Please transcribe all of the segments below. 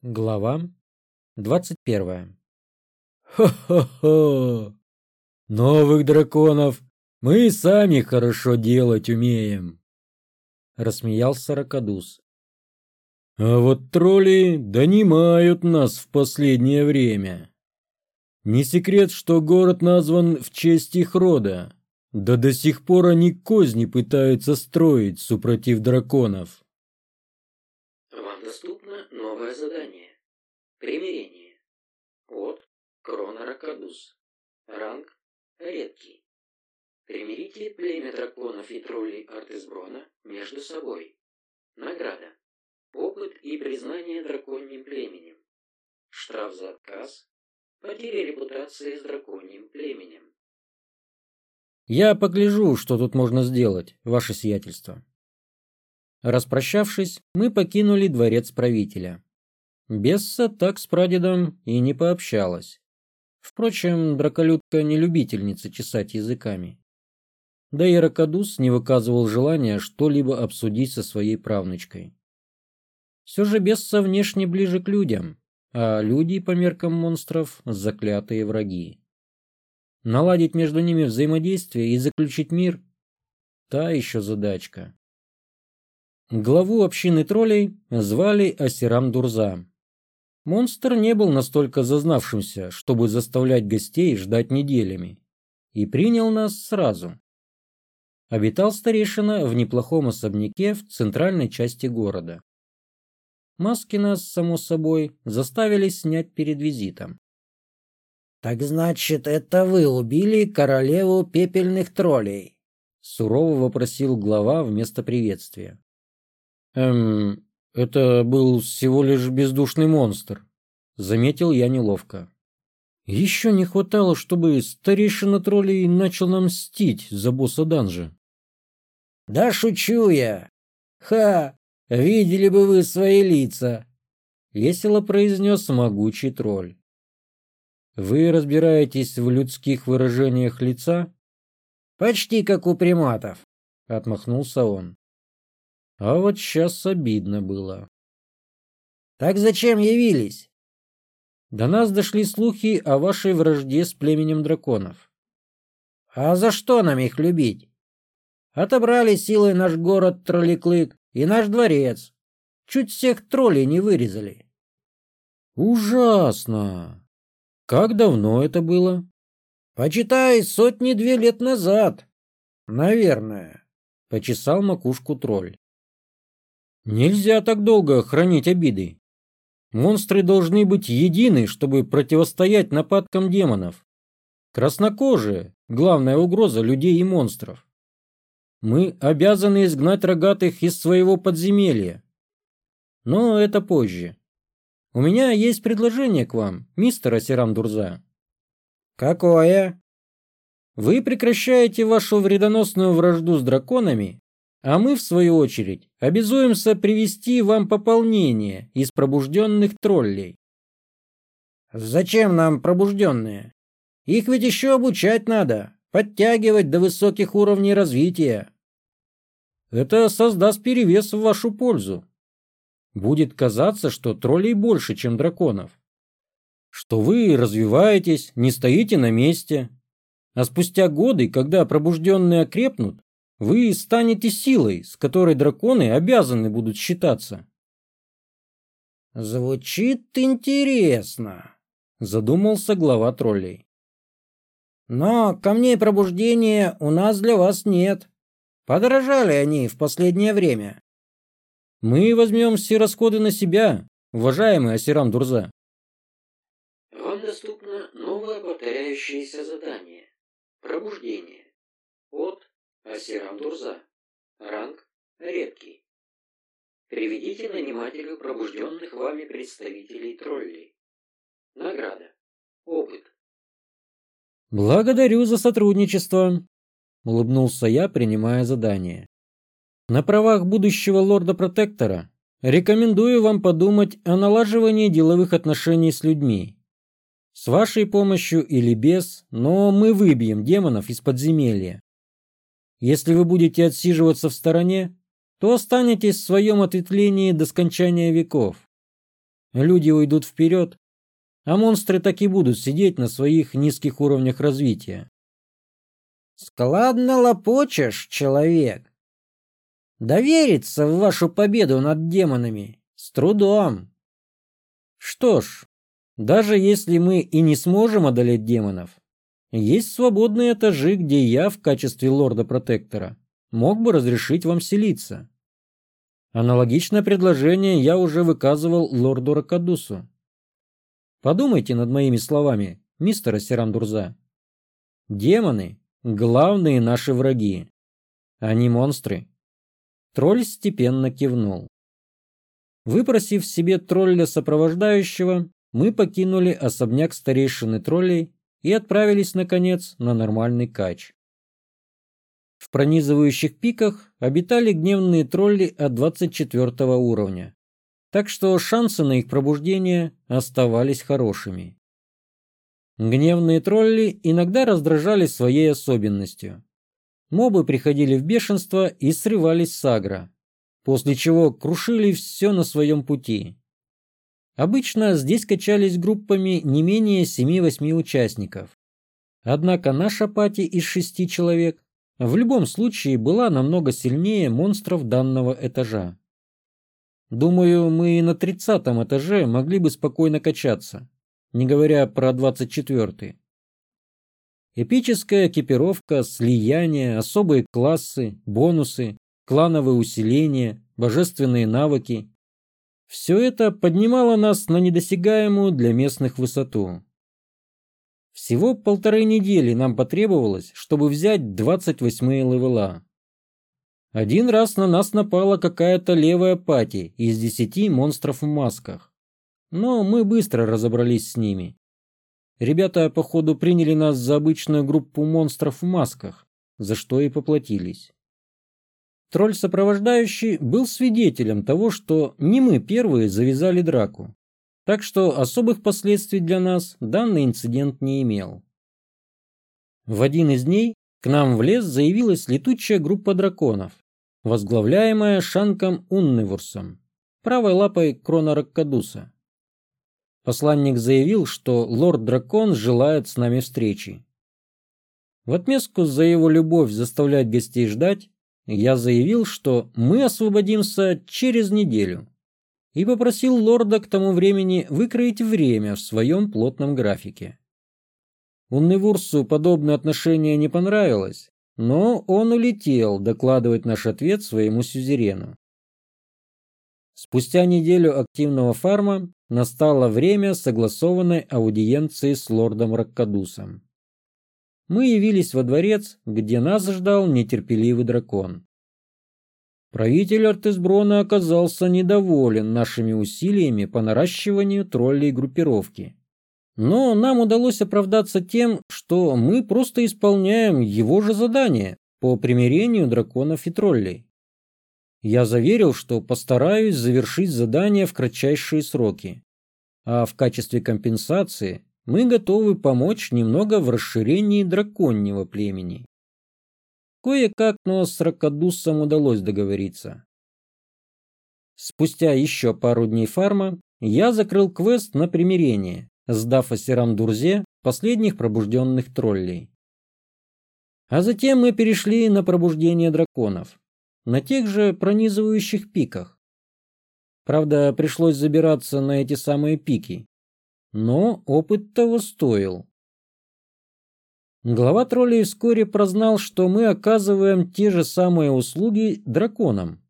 Глава двадцать первая. «Хо-хо-хо! Новых драконов мы сами хорошо делать умеем!» Рассмеялся Ракадус. «А вот тролли донимают нас в последнее время. Не секрет, что город назван в честь их рода, да до сих пор они козни пытаются строить, супротив драконов». Вам доступно новое задание. Примирение. От Крона Ракадус. Ранг редкий. Примирите племя драконов и троллей Артесброна между собой. Награда. Опыт и признание драконьим племенем. Штраф за отказ. Потеря репутации с драконьим племенем. Я погляжу, что тут можно сделать, ваше сиятельство. Распрощавшись, мы покинули дворец правителя. Бесса так с прадедом и не пообщалась. Впрочем, драколюдка не любительница чесать языками. Да и Ракадус не выказывал желания что-либо обсудить со своей правнучкой. Все же Бесса внешне ближе к людям, а люди, по меркам монстров, заклятые враги. Наладить между ними взаимодействие и заключить мир – та еще задачка. Главу общины троллей звали Асирам Дурза. Монстр не был настолько зазнавшимся, чтобы заставлять гостей ждать неделями, и принял нас сразу. Обитал старейшина в неплохом особняке в центральной части города. Маски нас, само собой, заставили снять перед визитом. «Так значит, это вы убили королеву пепельных троллей?» Сурово вопросил глава вместо приветствия. «Эм, это был всего лишь бездушный монстр», — заметил я неловко. «Еще не хватало, чтобы старейшина троллей начал нам мстить за босса данжа». «Да шучу я! Ха! Видели бы вы свои лица!» — весело произнес могучий тролль. «Вы разбираетесь в людских выражениях лица?» «Почти как у приматов», — отмахнулся он. А вот сейчас обидно было. «Так зачем явились?» До нас дошли слухи о вашей вражде с племенем драконов. «А за что нам их любить? Отобрали силой наш город Тролликлык и наш дворец. Чуть всех троллей не вырезали». «Ужасно! Как давно это было?» «Почитай, сотни-две лет назад. Наверное», — почесал макушку тролль. Нельзя так долго хранить обиды. Монстры должны быть едины, чтобы противостоять нападкам демонов. Краснокожие – главная угроза людей и монстров. Мы обязаны изгнать рогатых из своего подземелья. Но это позже. У меня есть предложение к вам, мистер Асирам Дурза. Какое? Вы прекращаете вашу вредоносную вражду с драконами а мы, в свою очередь, обязуемся привести вам пополнение из пробужденных троллей. Зачем нам пробужденные? Их ведь еще обучать надо, подтягивать до высоких уровней развития. Это создаст перевес в вашу пользу. Будет казаться, что троллей больше, чем драконов. Что вы развиваетесь, не стоите на месте. А спустя годы, когда пробужденные окрепнут, вы станете силой, с которой драконы обязаны будут считаться. Звучит интересно, задумался глава троллей. Но камней пробуждения у нас для вас нет. Подорожали они в последнее время. Мы возьмем все расходы на себя, уважаемый Асирам Дурза. Вам доступно новое повторяющееся задание. Пробуждение. От Асирам Дурза. Ранг редкий. Приведите нанимателю пробужденных вами представителей троллей. Награда. Опыт. Благодарю за сотрудничество, улыбнулся я, принимая задание. На правах будущего лорда-протектора рекомендую вам подумать о налаживании деловых отношений с людьми. С вашей помощью или без, но мы выбьем демонов из подземелья. Если вы будете отсиживаться в стороне, то останетесь в своем ответвлении до скончания веков. люди уйдут вперед, а монстры так и будут сидеть на своих низких уровнях развития. Складно лопочешь, человек. Довериться в вашу победу над демонами с трудом. Что ж, даже если мы и не сможем одолеть демонов, есть свободные этажи, где я в качестве лорда-протектора мог бы разрешить вам селиться. Аналогичное предложение я уже выказывал лорду Ракадусу. Подумайте над моими словами, мистер Асирандурза. Демоны — главные наши враги. Они монстры. Тролль степенно кивнул. Выпросив себе тролля сопровождающего, мы покинули особняк старейшины троллей и отправились, наконец, на нормальный кач. В пронизывающих пиках обитали гневные тролли от 24 уровня, так что шансы на их пробуждение оставались хорошими. Гневные тролли иногда раздражали своей особенностью. Мобы приходили в бешенство и срывались с агро, после чего крушили все на своем пути. Обычно здесь качались группами не менее 7-8 участников. Однако наша пати из шести человек в любом случае была намного сильнее монстров данного этажа. Думаю, мы и на тридцатом этаже могли бы спокойно качаться, не говоря про двадцать четвертый. Эпическая экипировка, слияние, особые классы, бонусы, клановые усиления, божественные навыки все это поднимало нас на недосягаемую для местных высоту. Всего полторы недели нам потребовалось, чтобы взять 28 левела. Один раз на нас напала какая-то левая пати из десяти монстров в масках. Но мы быстро разобрались с ними. Ребята, походу, приняли нас за обычную группу монстров в масках, за что и поплатились. Тролль-сопровождающий был свидетелем того, что не мы первые завязали драку, так что особых последствий для нас данный инцидент не имел. В один из дней к нам в лес заявилась летучая группа драконов, возглавляемая Шанком Унневурсом, правой лапой Крона Раккадуса. Посланник заявил, что лорд-дракон желает с нами встречи. В отместку за его любовь заставлять гостей ждать, я заявил, что мы освободимся через неделю и попросил лорда к тому времени выкроить время в своем плотном графике. Унневурсу подобное отношение не понравилось, но он улетел докладывать наш ответ своему сюзерену. Спустя неделю активного фарма настало время согласованной аудиенции с лордом Раккадусом мы явились во дворец, где нас ждал нетерпеливый дракон. Правитель Артесброна оказался недоволен нашими усилиями по наращиванию троллей группировки. Но нам удалось оправдаться тем, что мы просто исполняем его же задание по примирению драконов и троллей. Я заверил, что постараюсь завершить задание в кратчайшие сроки. А в качестве компенсации мы готовы помочь немного в расширении драконьего племени. Кое-как, но с Ракадусом удалось договориться. Спустя еще пару дней фарма я закрыл квест на примирение, сдав Асерам Дурзе последних пробужденных троллей. А затем мы перешли на пробуждение драконов, на тех же пронизывающих пиках. Правда, пришлось забираться на эти самые пики, но опыт того стоил. Глава троллей вскоре прознал, что мы оказываем те же самые услуги драконам,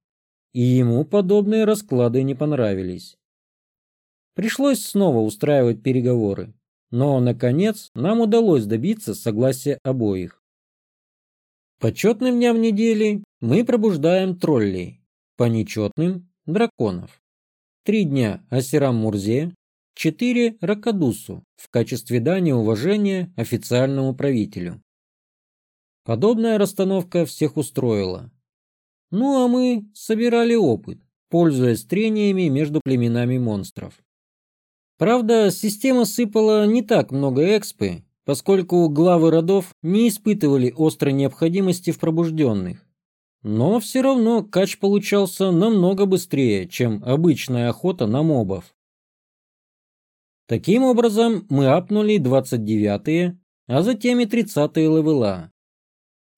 и ему подобные расклады не понравились. Пришлось снова устраивать переговоры, но, наконец, нам удалось добиться согласия обоих. По четным дням недели мы пробуждаем троллей, по нечетным – драконов. Три дня Асирам Мурзе, 4 Ракадусу в качестве дани уважения официальному правителю. Подобная расстановка всех устроила. Ну а мы собирали опыт, пользуясь трениями между племенами монстров. Правда, система сыпала не так много экспы, поскольку главы родов не испытывали острой необходимости в пробужденных. Но все равно кач получался намного быстрее, чем обычная охота на мобов. Таким образом, мы апнули 29-е, а затем и 30-е левела.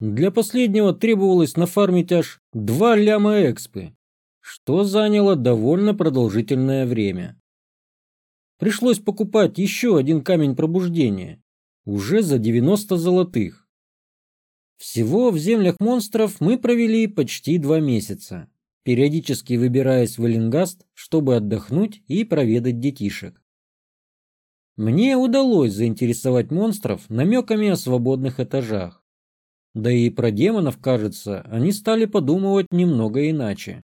Для последнего требовалось нафармить аж 2 ляма экспы, что заняло довольно продолжительное время. Пришлось покупать еще один камень пробуждения, уже за 90 золотых. Всего в землях монстров мы провели почти два месяца, периодически выбираясь в Эллингаст, чтобы отдохнуть и проведать детишек. Мне удалось заинтересовать монстров намеками о свободных этажах. Да и про демонов, кажется, они стали подумывать немного иначе.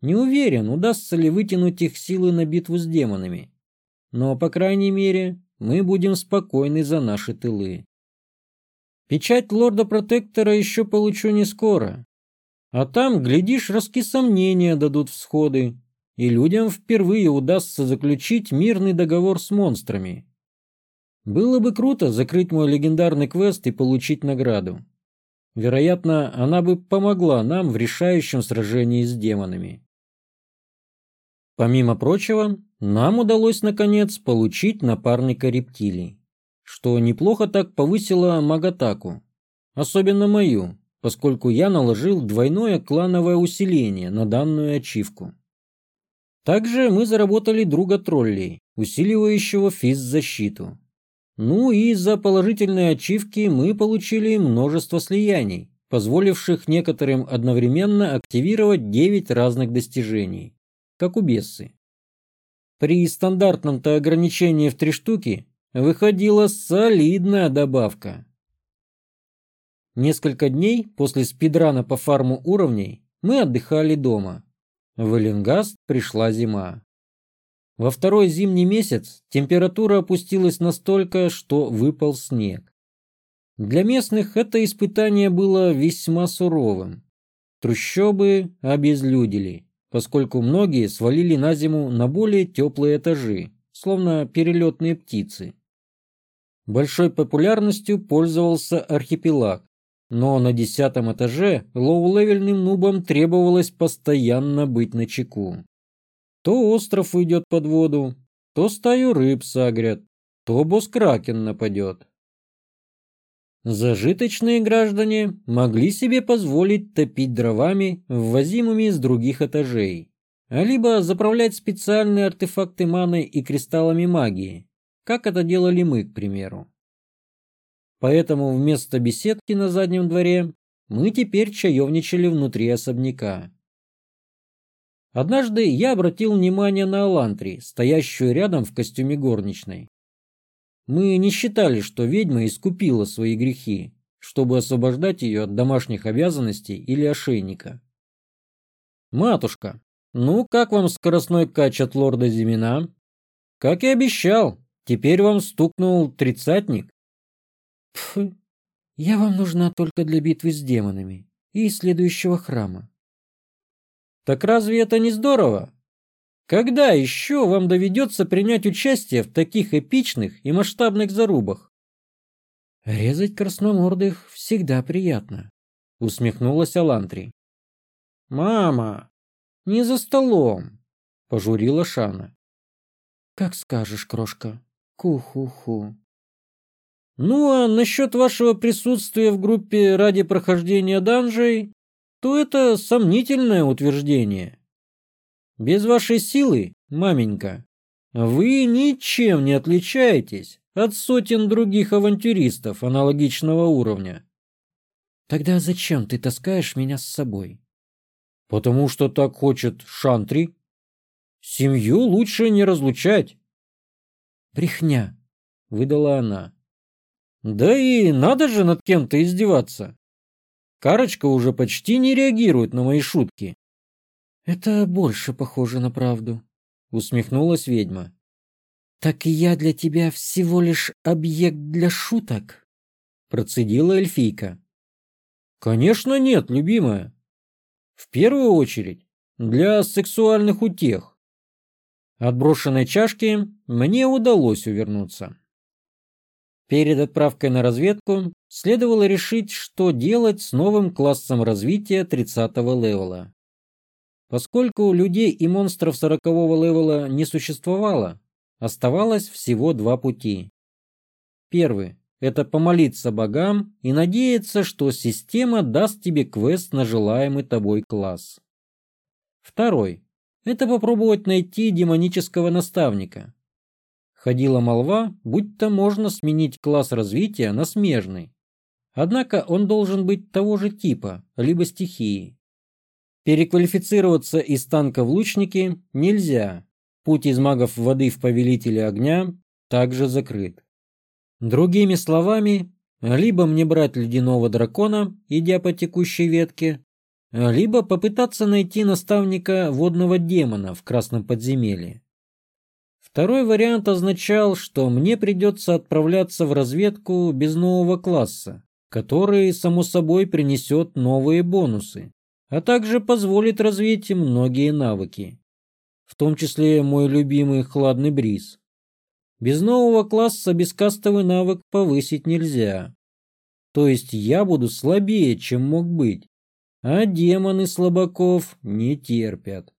Не уверен, удастся ли вытянуть их силы на битву с демонами. Но, по крайней мере, мы будем спокойны за наши тылы. Печать лорда-протектора еще получу не скоро. А там, глядишь, раски сомнения дадут всходы, и людям впервые удастся заключить мирный договор с монстрами. Было бы круто закрыть мой легендарный квест и получить награду. Вероятно, она бы помогла нам в решающем сражении с демонами. Помимо прочего, нам удалось наконец получить напарника рептилий, что неплохо так повысило магатаку, особенно мою, поскольку я наложил двойное клановое усиление на данную ачивку. Также мы заработали друга троллей, усиливающего физзащиту. Ну и за положительные ачивки мы получили множество слияний, позволивших некоторым одновременно активировать 9 разных достижений, как у Бессы. При стандартном-то ограничении в три штуки выходила солидная добавка. Несколько дней после спидрана по фарму уровней мы отдыхали дома. В Эленгаст пришла зима. Во второй зимний месяц температура опустилась настолько, что выпал снег. Для местных это испытание было весьма суровым. Трущобы обезлюдили, поскольку многие свалили на зиму на более теплые этажи, словно перелетные птицы. Большой популярностью пользовался архипелаг, но на десятом этаже лоу-левельным нубам требовалось постоянно быть начеку. То остров уйдет под воду, то стаю рыб сагрят, то босс-кракен нападет. Зажиточные граждане могли себе позволить топить дровами, ввозимыми из других этажей, либо заправлять специальные артефакты маны и кристаллами магии, как это делали мы, к примеру. Поэтому вместо беседки на заднем дворе мы теперь чаевничали внутри особняка. Однажды я обратил внимание на Алантри, стоящую рядом в костюме горничной. Мы не считали, что ведьма искупила свои грехи, чтобы освобождать ее от домашних обязанностей или ошейника. «Матушка, ну как вам скоростной кач от лорда Зимина?» «Как и обещал, теперь вам стукнул тридцатник». Пф, я вам нужна только для битвы с демонами и следующего храма. Так разве это не здорово? Когда еще вам доведется принять участие в таких эпичных и масштабных зарубах? Резать красномордых всегда приятно, усмехнулась Алантри. Мама, не за столом, пожурила Шана. Как скажешь, крошка. Ку-ху-ху. Ну а насчет вашего присутствия в группе ради прохождения данжей, то это сомнительное утверждение. Без вашей силы, маменька, вы ничем не отличаетесь от сотен других авантюристов аналогичного уровня. Тогда зачем ты таскаешь меня с собой? Потому что так хочет Шантри. Семью лучше не разлучать. Брехня, выдала она. Да и надо же над кем-то издеваться. Карочка уже почти не реагирует на мои шутки. Это больше похоже на правду, усмехнулась ведьма. Так и я для тебя всего лишь объект для шуток, процедила эльфийка. Конечно нет, любимая. В первую очередь для сексуальных утех. От брошенной чашки мне удалось увернуться. Перед отправкой на разведку следовало решить, что делать с новым классом развития 30-го левела. Поскольку людей и монстров 40-го левела не существовало, оставалось всего два пути. Первый – это помолиться богам и надеяться, что система даст тебе квест на желаемый тобой класс. Второй – это попробовать найти демонического наставника. Ходила молва, будто можно сменить класс развития на смежный. Однако он должен быть того же типа, либо стихии. Переквалифицироваться из танка в лучники нельзя. Путь из магов воды в повелителя огня также закрыт. Другими словами, либо мне брать ледяного дракона, идя по текущей ветке, либо попытаться найти наставника водного демона в красном подземелье. Второй вариант означал, что мне придется отправляться в разведку без нового класса, который, само собой, принесет новые бонусы, а также позволит развить многие навыки, в том числе мой любимый хладный бриз. Без нового класса бескастовый навык повысить нельзя. То есть я буду слабее, чем мог быть, а демоны слабаков не терпят.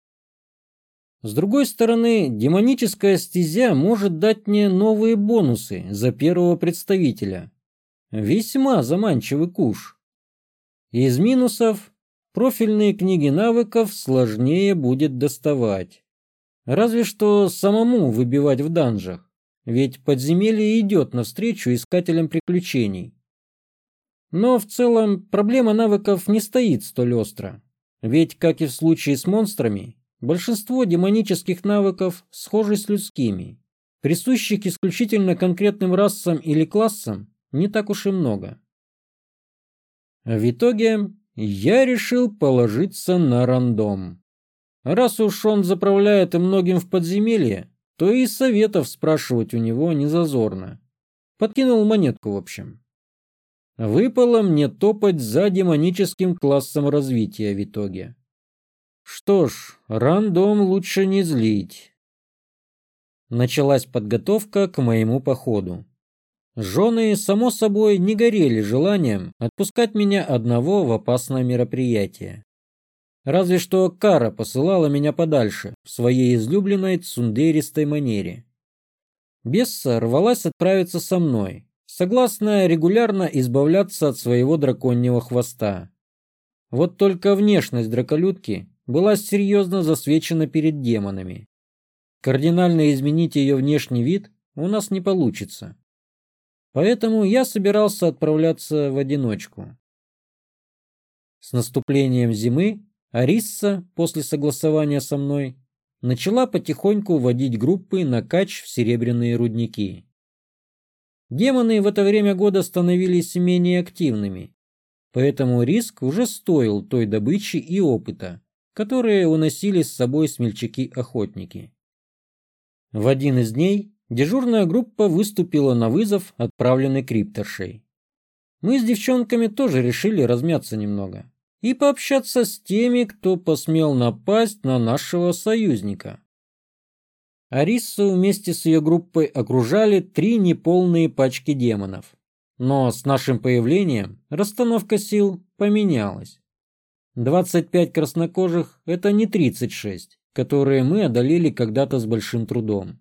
С другой стороны, демоническая стезя может дать мне новые бонусы за первого представителя. Весьма заманчивый куш. Из минусов профильные книги навыков сложнее будет доставать. Разве что самому выбивать в данжах, ведь подземелье идет навстречу искателям приключений. Но в целом проблема навыков не стоит столь остро, ведь, как и в случае с монстрами, Большинство демонических навыков схожи с людскими. Присущих исключительно конкретным расам или классам не так уж и много. В итоге я решил положиться на рандом. Раз уж он заправляет и многим в подземелье, то и советов спрашивать у него не зазорно. Подкинул монетку в общем. Выпало мне топать за демоническим классом развития в итоге. Что ж, рандом лучше не злить. Началась подготовка к моему походу. Жены, само собой, не горели желанием отпускать меня одного в опасное мероприятие. Разве что Кара посылала меня подальше, в своей излюбленной цундеристой манере. Бесса рвалась отправиться со мной, согласная регулярно избавляться от своего драконьего хвоста. Вот только внешность драколюдки была серьезно засвечена перед демонами. Кардинально изменить ее внешний вид у нас не получится. Поэтому я собирался отправляться в одиночку. С наступлением зимы Арисса, после согласования со мной, начала потихоньку вводить группы на кач в серебряные рудники. Демоны в это время года становились менее активными, поэтому риск уже стоил той добычи и опыта, которые уносили с собой смельчаки-охотники. В один из дней дежурная группа выступила на вызов, отправленный крипторшей. Мы с девчонками тоже решили размяться немного и пообщаться с теми, кто посмел напасть на нашего союзника. Ариссу вместе с ее группой окружали три неполные пачки демонов. Но с нашим появлением расстановка сил поменялась. 25 краснокожих – это не 36, которые мы одолели когда-то с большим трудом.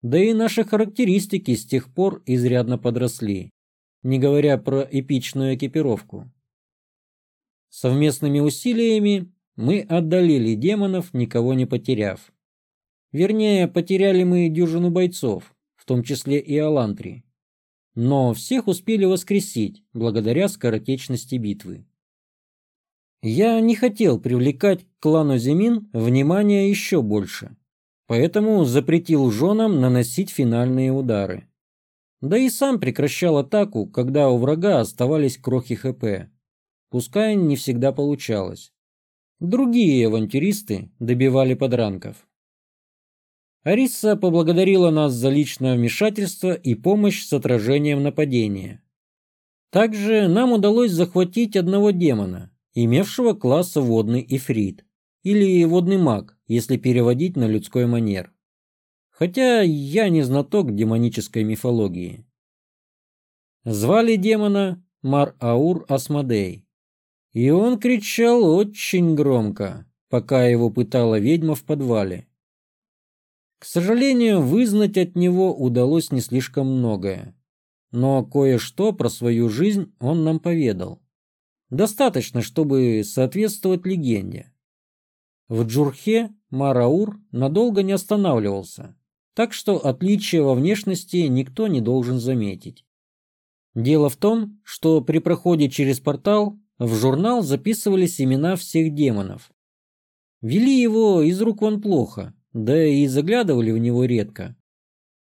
Да и наши характеристики с тех пор изрядно подросли, не говоря про эпичную экипировку. Совместными усилиями мы одолели демонов, никого не потеряв. Вернее, потеряли мы дюжину бойцов, в том числе и Алантри. Но всех успели воскресить, благодаря скоротечности битвы. Я не хотел привлекать к клану Зимин внимание еще больше, поэтому запретил женам наносить финальные удары. Да и сам прекращал атаку, когда у врага оставались крохи ХП. Пускай не всегда получалось. Другие авантюристы добивали подранков. Ариса поблагодарила нас за личное вмешательство и помощь с отражением нападения. Также нам удалось захватить одного демона, имевшего класса водный эфрит, или водный маг, если переводить на людской манер. Хотя я не знаток демонической мифологии. Звали демона Мар-Аур Асмодей. И он кричал очень громко, пока его пытала ведьма в подвале. К сожалению, вызнать от него удалось не слишком многое. Но кое-что про свою жизнь он нам поведал. Достаточно, чтобы соответствовать легенде. В Джурхе Мараур надолго не останавливался, так что отличия во внешности никто не должен заметить. Дело в том, что при проходе через портал в журнал записывались имена всех демонов. Вели его из рук вон плохо, да и заглядывали в него редко.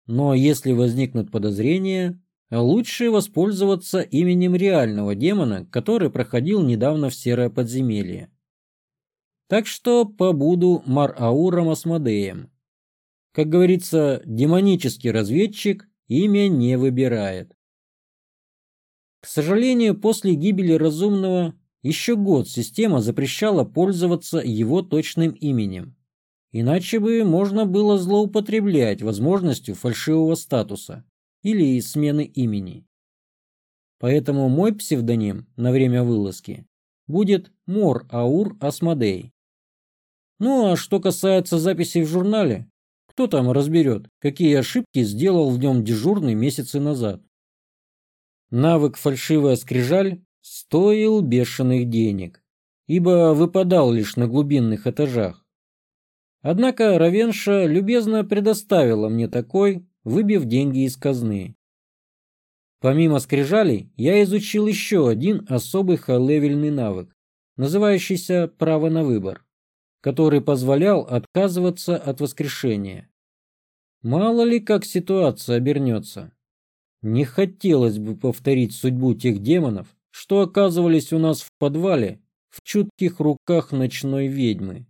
Но если возникнут подозрения, лучше воспользоваться именем реального демона, который проходил недавно в серое подземелье. Так что побуду Мар-Ауром Асмодеем. Как говорится, демонический разведчик имя не выбирает. К сожалению, после гибели разумного еще год система запрещала пользоваться его точным именем. Иначе бы можно было злоупотреблять возможностью фальшивого статуса или смены имени. Поэтому мой псевдоним на время вылазки будет Мор Аур Асмодей. Ну а что касается записей в журнале, кто там разберет, какие ошибки сделал в нем дежурный месяцы назад. Навык фальшивая скрижаль стоил бешеных денег, ибо выпадал лишь на глубинных этажах. Однако Равенша любезно предоставила мне такой, выбив деньги из казны. Помимо скрижалей, я изучил еще один особый хай-левельный навык, называющийся «право на выбор», который позволял отказываться от воскрешения. Мало ли как ситуация обернется. Не хотелось бы повторить судьбу тех демонов, что оказывались у нас в подвале в чутких руках ночной ведьмы.